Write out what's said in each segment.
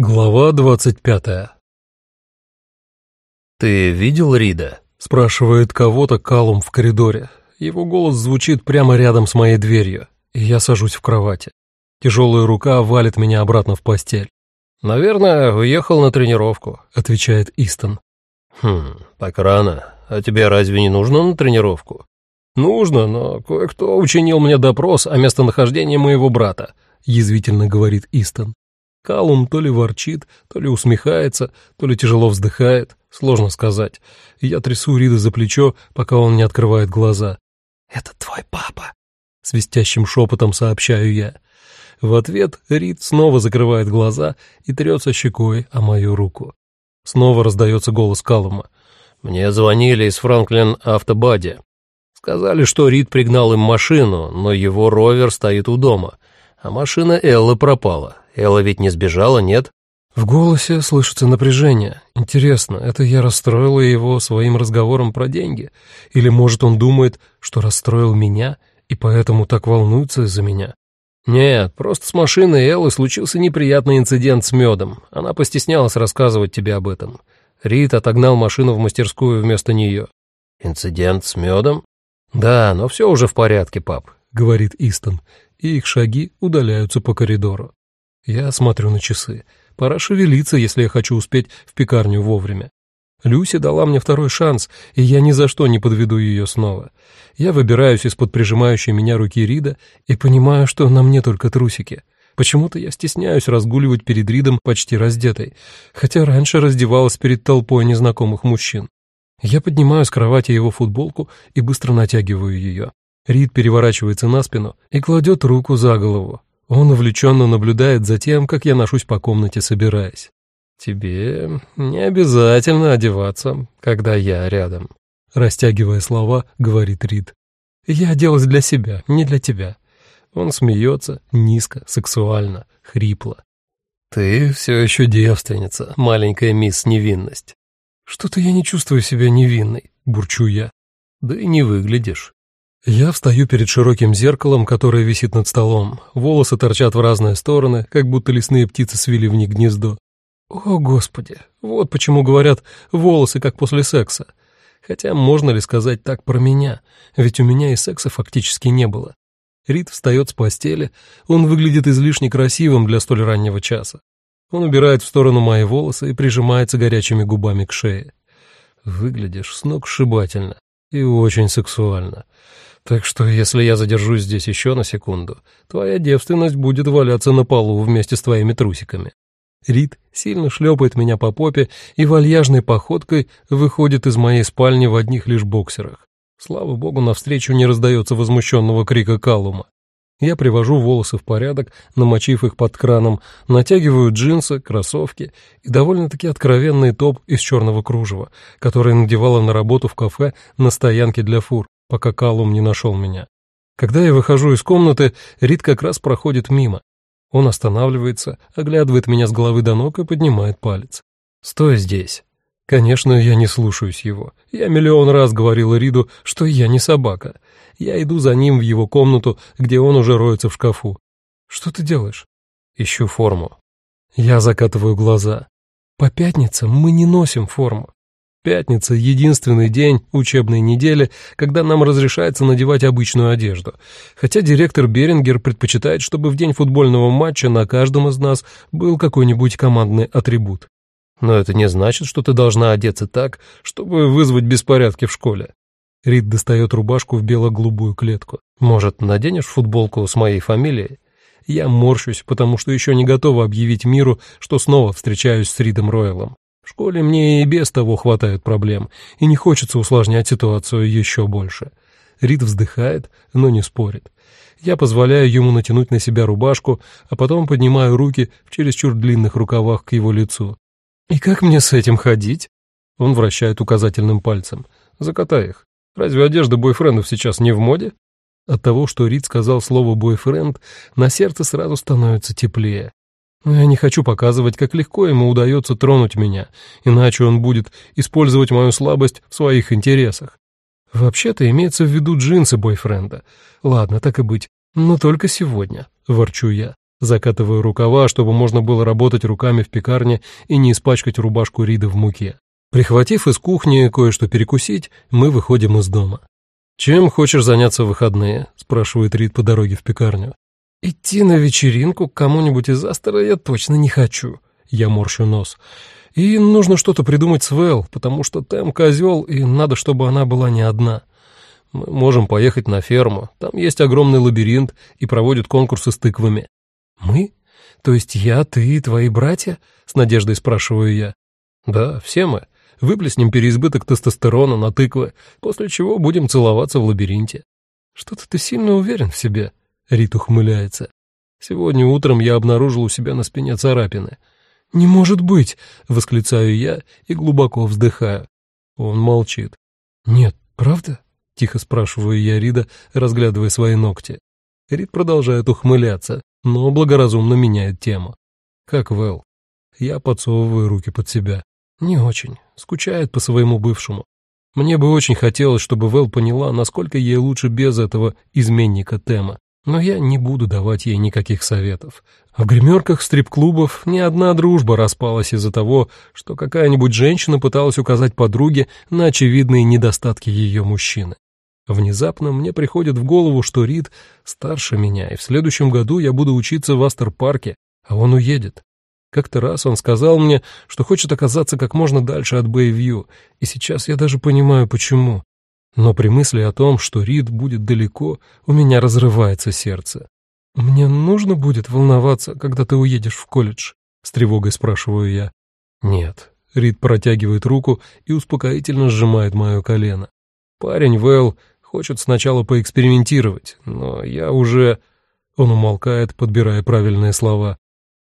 Глава двадцать пятая «Ты видел Рида?» — спрашивает кого-то Калум в коридоре. Его голос звучит прямо рядом с моей дверью, и я сажусь в кровати. Тяжелая рука валит меня обратно в постель. «Наверное, уехал на тренировку», — отвечает Истон. «Хм, так рано. А тебе разве не нужно на тренировку?» «Нужно, но кое-кто учинил мне допрос о местонахождении моего брата», — язвительно говорит Истон. Калум то ли ворчит, то ли усмехается, то ли тяжело вздыхает, сложно сказать. Я трясу Рида за плечо, пока он не открывает глаза. «Это твой папа», — свистящим шепотом сообщаю я. В ответ Рид снова закрывает глаза и трется щекой о мою руку. Снова раздается голос Калума. «Мне звонили из Франклин Автобади. Сказали, что Рид пригнал им машину, но его ровер стоит у дома, а машина Эллы пропала. Элла ведь не сбежала, нет?» В голосе слышится напряжение. Интересно, это я расстроила его своим разговором про деньги? Или, может, он думает, что расстроил меня и поэтому так волнуется из-за меня? «Нет, просто с машиной Эллы случился неприятный инцидент с медом. Она постеснялась рассказывать тебе об этом. Рит отогнал машину в мастерскую вместо нее». «Инцидент с медом?» «Да, но все уже в порядке, пап», — говорит Истон, и их шаги удаляются по коридору. Я смотрю на часы. Пора шевелиться, если я хочу успеть в пекарню вовремя. Люси дала мне второй шанс, и я ни за что не подведу ее снова. Я выбираюсь из-под прижимающей меня руки Рида и понимаю, что на мне только трусики. Почему-то я стесняюсь разгуливать перед Ридом почти раздетой, хотя раньше раздевалась перед толпой незнакомых мужчин. Я поднимаю с кровати его футболку и быстро натягиваю ее. Рид переворачивается на спину и кладет руку за голову. Он увлеченно наблюдает за тем, как я ношусь по комнате, собираясь. «Тебе не обязательно одеваться, когда я рядом», — растягивая слова, говорит Рид. «Я оделась для себя, не для тебя». Он смеется, низко, сексуально, хрипло. «Ты все еще девственница, маленькая мисс Невинность». «Что-то я не чувствую себя невинной», — бурчу я. «Да и не выглядишь». Я встаю перед широким зеркалом, которое висит над столом. Волосы торчат в разные стороны, как будто лесные птицы свили в них гнездо. О, Господи, вот почему говорят «волосы, как после секса». Хотя можно ли сказать так про меня, ведь у меня и секса фактически не было. Рид встает с постели, он выглядит излишне красивым для столь раннего часа. Он убирает в сторону мои волосы и прижимается горячими губами к шее. Выглядишь сногсшибательно и очень сексуально. Так что, если я задержусь здесь еще на секунду, твоя девственность будет валяться на полу вместе с твоими трусиками. Рид сильно шлепает меня по попе и вальяжной походкой выходит из моей спальни в одних лишь боксерах. Слава богу, навстречу не раздается возмущенного крика Калума. Я привожу волосы в порядок, намочив их под краном, натягиваю джинсы, кроссовки и довольно-таки откровенный топ из черного кружева, который надевала на работу в кафе на стоянке для фур пока Калум не нашел меня. Когда я выхожу из комнаты, Рид как раз проходит мимо. Он останавливается, оглядывает меня с головы до ног и поднимает палец. «Стой здесь». Конечно, я не слушаюсь его. Я миллион раз говорил Риду, что я не собака. Я иду за ним в его комнату, где он уже роется в шкафу. «Что ты делаешь?» «Ищу форму». Я закатываю глаза. «По пятницам мы не носим форму. Пятница — единственный день учебной недели, когда нам разрешается надевать обычную одежду. Хотя директор Берингер предпочитает, чтобы в день футбольного матча на каждом из нас был какой-нибудь командный атрибут. Но это не значит, что ты должна одеться так, чтобы вызвать беспорядки в школе. Рид достает рубашку в бело-голубую клетку. Может, наденешь футболку с моей фамилией? Я морщусь, потому что еще не готова объявить миру, что снова встречаюсь с Ридом Ройлом. В школе мне и без того хватает проблем, и не хочется усложнять ситуацию еще больше. Рид вздыхает, но не спорит. Я позволяю ему натянуть на себя рубашку, а потом поднимаю руки в чересчур длинных рукавах к его лицу. «И как мне с этим ходить?» Он вращает указательным пальцем. «Закатай их. Разве одежда бойфрендов сейчас не в моде?» От того, что Рид сказал слово «бойфренд», на сердце сразу становится теплее. Но я не хочу показывать, как легко ему удается тронуть меня, иначе он будет использовать мою слабость в своих интересах. Вообще-то имеется в виду джинсы бойфренда. Ладно, так и быть, но только сегодня, ворчу я. Закатываю рукава, чтобы можно было работать руками в пекарне и не испачкать рубашку Рида в муке. Прихватив из кухни кое-что перекусить, мы выходим из дома. «Чем хочешь заняться в выходные?» — спрашивает Рид по дороге в пекарню. «Идти на вечеринку к кому-нибудь из Астера я точно не хочу», — я морщу нос. «И нужно что-то придумать с Вэл, потому что Тэм козел, и надо, чтобы она была не одна. Мы можем поехать на ферму, там есть огромный лабиринт и проводят конкурсы с тыквами. «Мы? То есть я, ты и твои братья?» — с надеждой спрашиваю я. «Да, все мы. Выплеснем переизбыток тестостерона на тыквы, после чего будем целоваться в лабиринте». «Что-то ты сильно уверен в себе», — Рит ухмыляется. «Сегодня утром я обнаружил у себя на спине царапины». «Не может быть!» — восклицаю я и глубоко вздыхаю. Он молчит. «Нет, правда?» — тихо спрашиваю я Рида, разглядывая свои ногти. Рид продолжает ухмыляться, но благоразумно меняет тему. Как Вэл? Я подсовываю руки под себя. Не очень. Скучает по своему бывшему. Мне бы очень хотелось, чтобы Вэл поняла, насколько ей лучше без этого изменника Тема. Но я не буду давать ей никаких советов. В гримерках стрип-клубов ни одна дружба распалась из-за того, что какая-нибудь женщина пыталась указать подруге на очевидные недостатки ее мужчины. Внезапно мне приходит в голову, что Рид старше меня, и в следующем году я буду учиться в Астер-парке, а он уедет. Как-то раз он сказал мне, что хочет оказаться как можно дальше от Бэйвью, и сейчас я даже понимаю, почему. Но при мысли о том, что Рид будет далеко, у меня разрывается сердце. «Мне нужно будет волноваться, когда ты уедешь в колледж?» — с тревогой спрашиваю я. «Нет». Рид протягивает руку и успокоительно сжимает мое колено. Парень Вэл Хочет сначала поэкспериментировать, но я уже...» Он умолкает, подбирая правильные слова.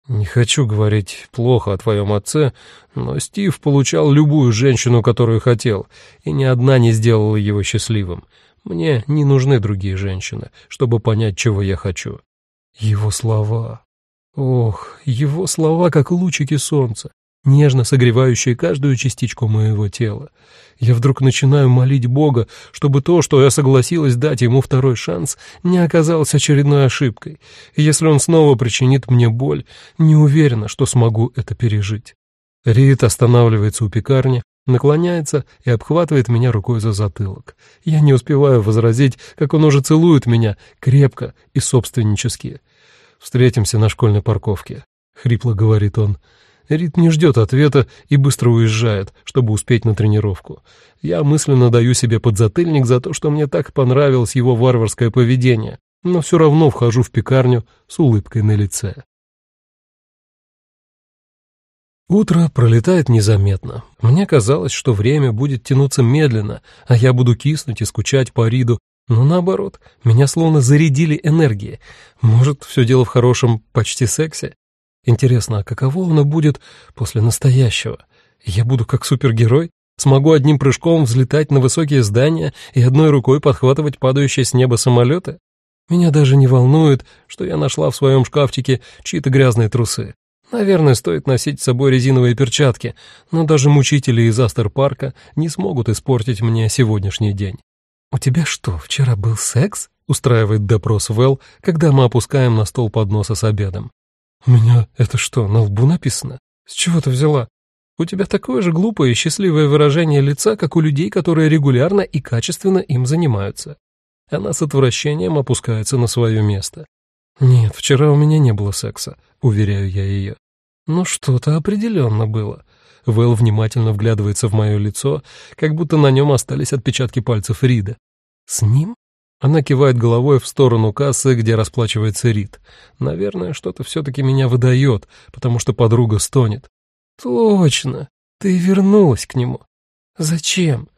«Не хочу говорить плохо о твоем отце, но Стив получал любую женщину, которую хотел, и ни одна не сделала его счастливым. Мне не нужны другие женщины, чтобы понять, чего я хочу». Его слова... Ох, его слова, как лучики солнца нежно согревающие каждую частичку моего тела. Я вдруг начинаю молить Бога, чтобы то, что я согласилась дать ему второй шанс, не оказалось очередной ошибкой. И если он снова причинит мне боль, не уверена, что смогу это пережить. Рит останавливается у пекарни, наклоняется и обхватывает меня рукой за затылок. Я не успеваю возразить, как он уже целует меня, крепко и собственнически. «Встретимся на школьной парковке», — хрипло говорит он. Рит не ждет ответа и быстро уезжает, чтобы успеть на тренировку. Я мысленно даю себе подзатыльник за то, что мне так понравилось его варварское поведение, но все равно вхожу в пекарню с улыбкой на лице. Утро пролетает незаметно. Мне казалось, что время будет тянуться медленно, а я буду киснуть и скучать по Риду, но наоборот, меня словно зарядили энергией. Может, все дело в хорошем почти сексе? Интересно, а каково оно будет после настоящего? Я буду как супергерой? Смогу одним прыжком взлетать на высокие здания и одной рукой подхватывать падающие с неба самолеты? Меня даже не волнует, что я нашла в своем шкафчике чьи-то грязные трусы. Наверное, стоит носить с собой резиновые перчатки, но даже мучители из Астер-парка не смогут испортить мне сегодняшний день. «У тебя что, вчера был секс?» — устраивает допрос Вэл, когда мы опускаем на стол подноса с обедом. «У меня это что, на лбу написано? С чего ты взяла? У тебя такое же глупое и счастливое выражение лица, как у людей, которые регулярно и качественно им занимаются». Она с отвращением опускается на свое место. «Нет, вчера у меня не было секса», — уверяю я ее. «Но что-то определенно было». Вэл внимательно вглядывается в мое лицо, как будто на нем остались отпечатки пальцев Рида. «С ним?» Она кивает головой в сторону кассы, где расплачивается Рид. Наверное, что-то все-таки меня выдает, потому что подруга стонет. «Точно! Ты вернулась к нему. Зачем?»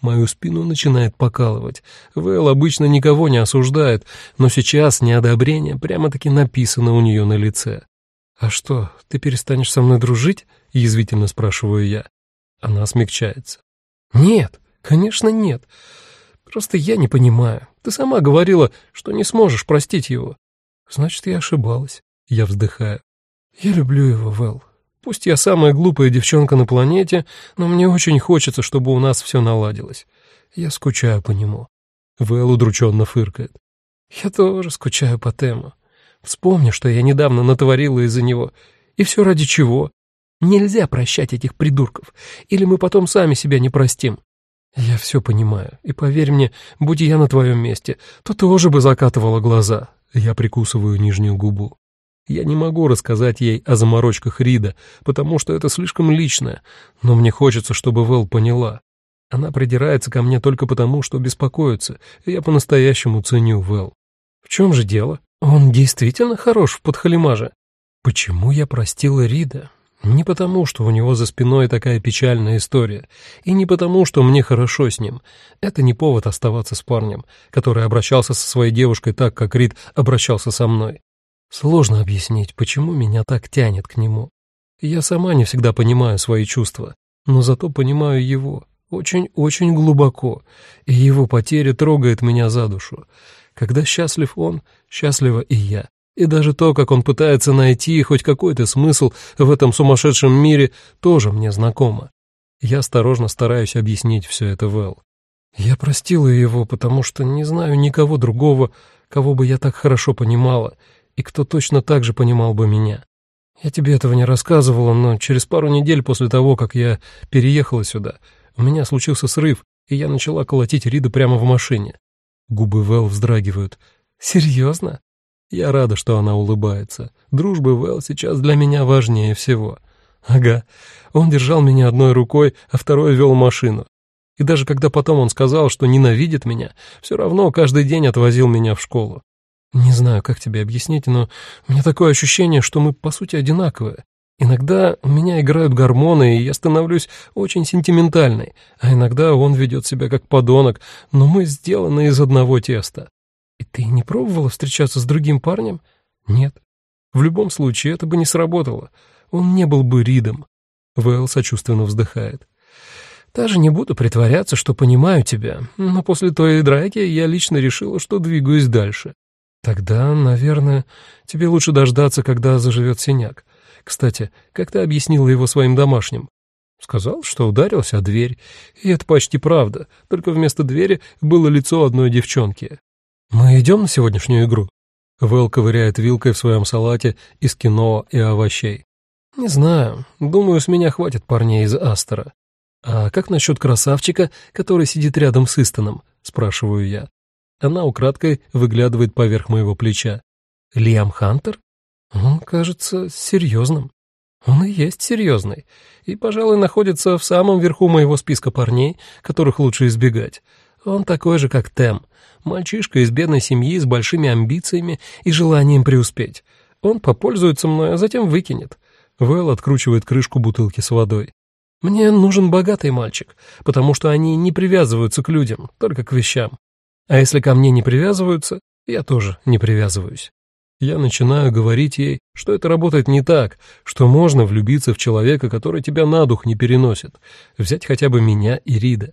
Мою спину начинает покалывать. Вэл обычно никого не осуждает, но сейчас неодобрение прямо-таки написано у нее на лице. «А что, ты перестанешь со мной дружить?» — язвительно спрашиваю я. Она смягчается. «Нет, конечно нет. Просто я не понимаю. Ты сама говорила, что не сможешь простить его. Значит, я ошибалась. Я вздыхаю. Я люблю его, Вэл. Пусть я самая глупая девчонка на планете, но мне очень хочется, чтобы у нас все наладилось. Я скучаю по нему. Вэл удрученно фыркает. Я тоже скучаю по Тему. Вспомни, что я недавно натворила из-за него. И все ради чего? Нельзя прощать этих придурков, или мы потом сами себя не простим. Я все понимаю, и поверь мне, будь я на твоем месте, то тоже бы закатывала глаза. Я прикусываю нижнюю губу. Я не могу рассказать ей о заморочках Рида, потому что это слишком личное, но мне хочется, чтобы Вэл поняла. Она придирается ко мне только потому, что беспокоится, и я по-настоящему ценю Вэл. В чем же дело? Он действительно хорош в подхалимаже. Почему я простила Рида? Не потому, что у него за спиной такая печальная история, и не потому, что мне хорошо с ним. Это не повод оставаться с парнем, который обращался со своей девушкой так, как Рид обращался со мной. Сложно объяснить, почему меня так тянет к нему. Я сама не всегда понимаю свои чувства, но зато понимаю его очень-очень глубоко, и его потеря трогает меня за душу. Когда счастлив он, счастлива и я. И даже то, как он пытается найти хоть какой-то смысл в этом сумасшедшем мире, тоже мне знакомо. Я осторожно стараюсь объяснить все это Вэл. Я простила его, потому что не знаю никого другого, кого бы я так хорошо понимала, и кто точно так же понимал бы меня. Я тебе этого не рассказывала, но через пару недель после того, как я переехала сюда, у меня случился срыв, и я начала колотить Рида прямо в машине. Губы Вэл вздрагивают. «Серьезно?» Я рада, что она улыбается. Дружба Вэл сейчас для меня важнее всего. Ага, он держал меня одной рукой, а второй вел машину. И даже когда потом он сказал, что ненавидит меня, все равно каждый день отвозил меня в школу. Не знаю, как тебе объяснить, но у меня такое ощущение, что мы, по сути, одинаковые. Иногда у меня играют гормоны, и я становлюсь очень сентиментальной, а иногда он ведет себя как подонок, но мы сделаны из одного теста. И ты не пробовала встречаться с другим парнем? Нет. В любом случае, это бы не сработало. Он не был бы Ридом. Вэл сочувственно вздыхает. Даже не буду притворяться, что понимаю тебя, но после той драки я лично решила, что двигаюсь дальше. Тогда, наверное, тебе лучше дождаться, когда заживет синяк. Кстати, как ты объяснила его своим домашним? Сказал, что ударился о дверь. И это почти правда, только вместо двери было лицо одной девчонки. «Мы идем на сегодняшнюю игру?» Вэл ковыряет вилкой в своем салате из кино и овощей. «Не знаю. Думаю, с меня хватит парней из Астера. А как насчет красавчика, который сидит рядом с Истоном?» — спрашиваю я. Она украдкой выглядывает поверх моего плеча. «Лиам Хантер? Он кажется серьезным. Он и есть серьезный. И, пожалуй, находится в самом верху моего списка парней, которых лучше избегать. Он такой же, как Тем. Мальчишка из бедной семьи с большими амбициями и желанием преуспеть. Он попользуется мной, а затем выкинет. Вэл откручивает крышку бутылки с водой. Мне нужен богатый мальчик, потому что они не привязываются к людям, только к вещам. А если ко мне не привязываются, я тоже не привязываюсь. Я начинаю говорить ей, что это работает не так, что можно влюбиться в человека, который тебя на дух не переносит, взять хотя бы меня и Рида.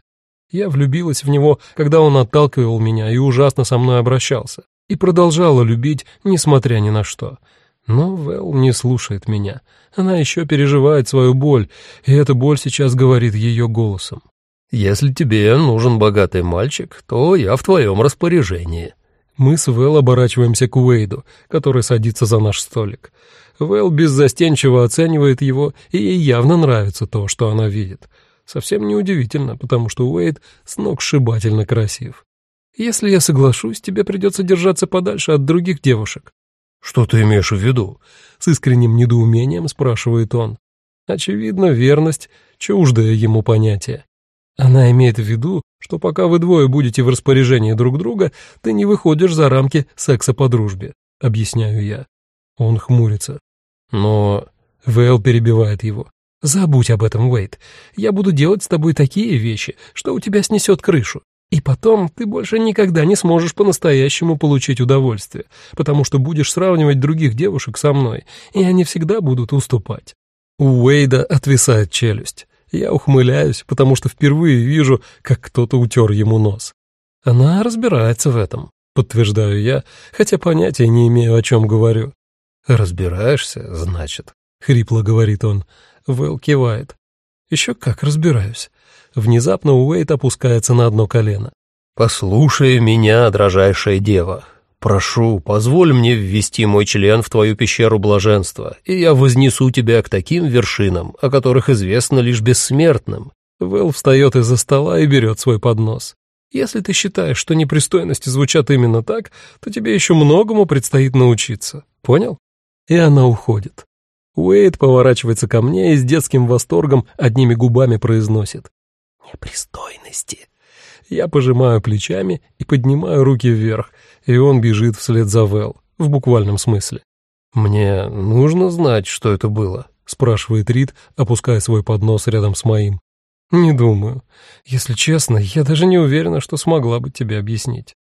Я влюбилась в него, когда он отталкивал меня и ужасно со мной обращался, и продолжала любить, несмотря ни на что. Но Вэл не слушает меня. Она еще переживает свою боль, и эта боль сейчас говорит ее голосом. «Если тебе нужен богатый мальчик, то я в твоем распоряжении». Мы с Вэл оборачиваемся к Уэйду, который садится за наш столик. Вэл беззастенчиво оценивает его, и ей явно нравится то, что она видит. Совсем неудивительно, потому что Уэйд сногсшибательно красив. Если я соглашусь, тебе придется держаться подальше от других девушек. Что ты имеешь в виду? С искренним недоумением спрашивает он. Очевидно, верность — чуждое ему понятие. Она имеет в виду, что пока вы двое будете в распоряжении друг друга, ты не выходишь за рамки секса по дружбе, объясняю я. Он хмурится. Но Вэл перебивает его. Забудь об этом, Уэйт. Я буду делать с тобой такие вещи, что у тебя снесет крышу. И потом ты больше никогда не сможешь по-настоящему получить удовольствие, потому что будешь сравнивать других девушек со мной, и они всегда будут уступать. У Уэйда отвисает челюсть. Я ухмыляюсь, потому что впервые вижу, как кто-то утер ему нос. Она разбирается в этом, подтверждаю я, хотя понятия не имею, о чем говорю. «Разбираешься, значит?» — хрипло говорит он. Вэл кивает. Еще как разбираюсь. Внезапно Уэйт опускается на одно колено. «Послушай меня, дрожайшая дева. Прошу, позволь мне ввести мой член в твою пещеру блаженства, и я вознесу тебя к таким вершинам, о которых известно лишь бессмертным». Вэл встает из-за стола и берет свой поднос. «Если ты считаешь, что непристойности звучат именно так, то тебе еще многому предстоит научиться. Понял?» И она уходит. Уэйд поворачивается ко мне и с детским восторгом одними губами произносит. «Непристойности». Я пожимаю плечами и поднимаю руки вверх, и он бежит вслед за Вэл, в буквальном смысле. «Мне нужно знать, что это было?» — спрашивает Рид, опуская свой поднос рядом с моим. «Не думаю. Если честно, я даже не уверена, что смогла бы тебе объяснить».